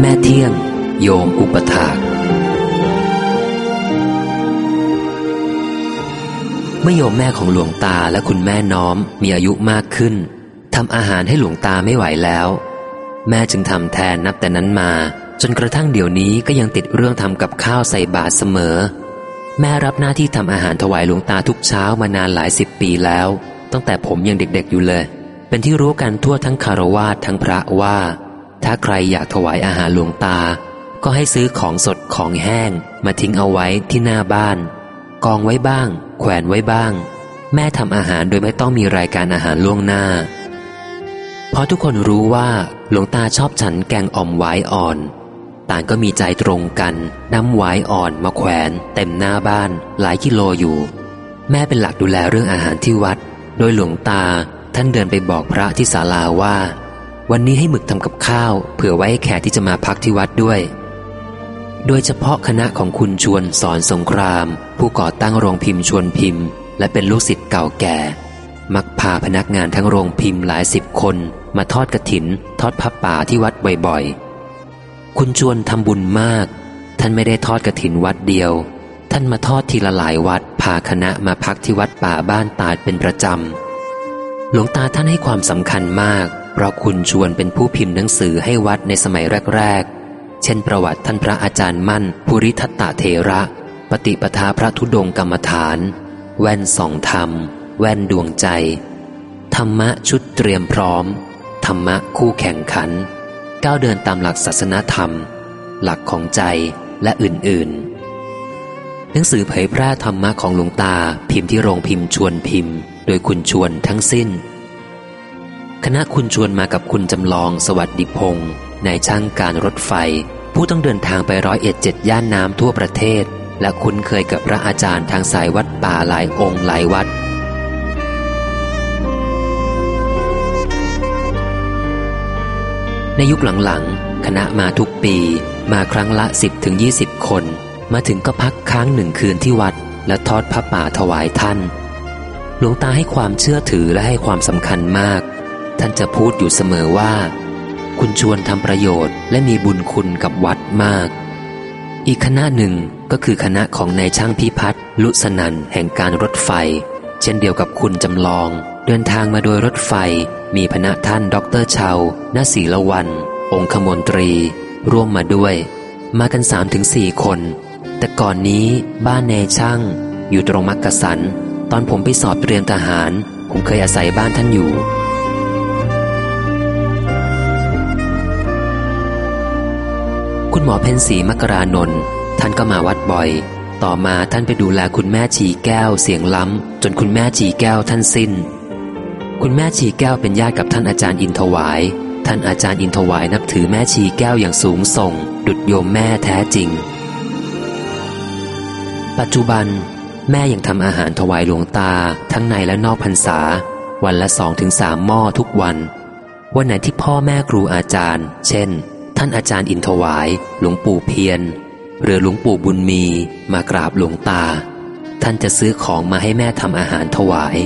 แม่เที่ยง โยมอุปถากเมื่อโยมแม่ของหลวงตาและคุณแม่น้อมมีอายุมากขึ้นทำอาหารให้หลวงตาไม่ไหวแล้ว แม่จึงทำแทนนับแต่นั้นมา จนกระทั่งเดี๋ยวนี้ก็ยังติดเรื่องทำกับข้าวใส่บาตรเสมอ แม่รับหน้าที่ทำอาหารถวายหลวงตาทุกเช้ามานานหลายสิบปีแล้ว ตั้งแต่ผมยังเด็กๆอยู่เลย เป็นที่รู้กันทั่วทั้งคารวาสทั้งพระว่า ถ้าใครอยากถวายอาหารหลวงตา ก็ให้ซื้อของสดของแห้ง มาทิ้งเอาไว้ที่หน้าบ้าน กองไว้บ้าง แขวนไว้บ้าง แม่ทำอาหารโดยไม่ต้องมีรายการอาหารล่วงหน้า เพราะทุกคนรู้ว่าหลวงตาชอบฉันแกงอ่อมไว้อ่อน ต่างก็มีใจตรงกันนำไว้อ่อนมาแขวน เต็มหน้าบ้าน หลายกิโลอยู่ แม่เป็นหลักดูแลเรื่องอาหารที่วัด โดยหลวงตาท่านเดินไปบอกพระที่ศาลาว่า วันนี้ให้หมึกทำกับข้าว เผื่อไว้ให้แขกที่จะมาพักที่วัดด้วย โดยเฉพาะคณะของคุณชวนสอนสงคราม ผู้ก่อตั้งโรงพิมพ์ชวนพิมพ์ และเป็นลูกศิษย์เก่าแก่ มักพาพนักงานทั้งโรงพิมพ์หลายสิบคนมาทอดกระถิน ทอดพับป่าที่วัดบ่อยๆ คุณชวนทำบุญมาก ท่านไม่ได้ทอดกระถินวัดเดียว ท่านมาทอดทีละหลายวัด พาคณะมาพักที่วัดป่าบ้านตาดเป็นประจำหลวงตาท่านให้ความสำคัญมาก เพราะคุณชวนเป็นผู้พิมพ์หนังสือให้วัดในสมัยแรก ๆ เช่นประวัติท่านพระอาจารย์มั่น ภูริทัตตเทระ ปฏิปทาพระธุดงกรรมฐาน แว่นสองธรรม แว่นดวงใจ ธรรมะชุดเตรียมพร้อม ธรรมะคู่แข่งขัน ก้าวเดินตามหลักศาสนาธรรม หลักของใจและอื่น ๆ หนังสือเผยแพร่ธรรมะของหลวงตาพิมพ์ที่โรงพิมพ์ชวนพิมพ์ โดยคุณชวนทั้งสิ้น คณะคุณชวนมากับคุณจำลองสวัสดิพงศ์นายช่างการรถไฟ ผู้ต้องเดินทางไปร้อยเอ็ดเจ็ดย่านน้ำทั่วประเทศ และคุ้นเคยกับพระอาจารย์ทางสายวัดป่าหลายองค์หลายวัด ในยุคหลังๆ คณะมาทุกปีมาครั้งละ 10ถึง20คน มาถึงก็พักค้างหนึ่งคืนที่วัด และทอดพระป่าถวายท่าน หลวงตาให้ความเชื่อถือและให้ความสำคัญมาก ท่านจะพูดอยู่เสมอว่า คุณชวนทำประโยชน์ และมีบุญคุณกับวัดมาก อีกคณะหนึ่งก็คือคณะของนายช่างพิพัฒน์ลุสนันแห่งการรถไฟ เช่นเดียวกับคุณจำลอง เดินทางมาโดยรถไฟ มีพระท่านด็อกเตอร์เชาวน์ ณศีลวันต์ องคมนตรี ร่วมมาด้วย มากันสามถึงสี่คน แต่ก่อนนี้บ้านเนช่าง อยู่ตรงมักกะสัน ตอนผมไปสอบเตรียมทหาร ผมเคยอาศัยบ้านท่านอยู่ มอเพ็ญศรีมกรานนท์ท่านก็มาวัดบ่อย ต่อมาท่านไปดูแลคุณแม่ชีแก้วเสียงล้ำ จนคุณแม่ชีแก้วท่านสิ้น คุณแม่ชีแก้วเป็นญาติกับท่านอาจารย์อินทวาย ท่านอาจารย์อินทวายนับถือแม่ชีแก้วอย่างสูงส่ง ดุดโยมแม่แท้จริง ปัจจุบัน แม่ยังทำอาหารถวายหลวงตา ทั้งในและนอกพรรษา วันละสองถึงสามหม้อทุกวัน วันไหนที่พ่อแม่ครูอาจารย์ เช่น ท่านอาจารย์อินทวาย หลวงปู่เพียรหรือหลวงปู่บุญมีมากราบหลวงตา ท่านจะซื้อของมาให้แม่ทำอาหารถวาย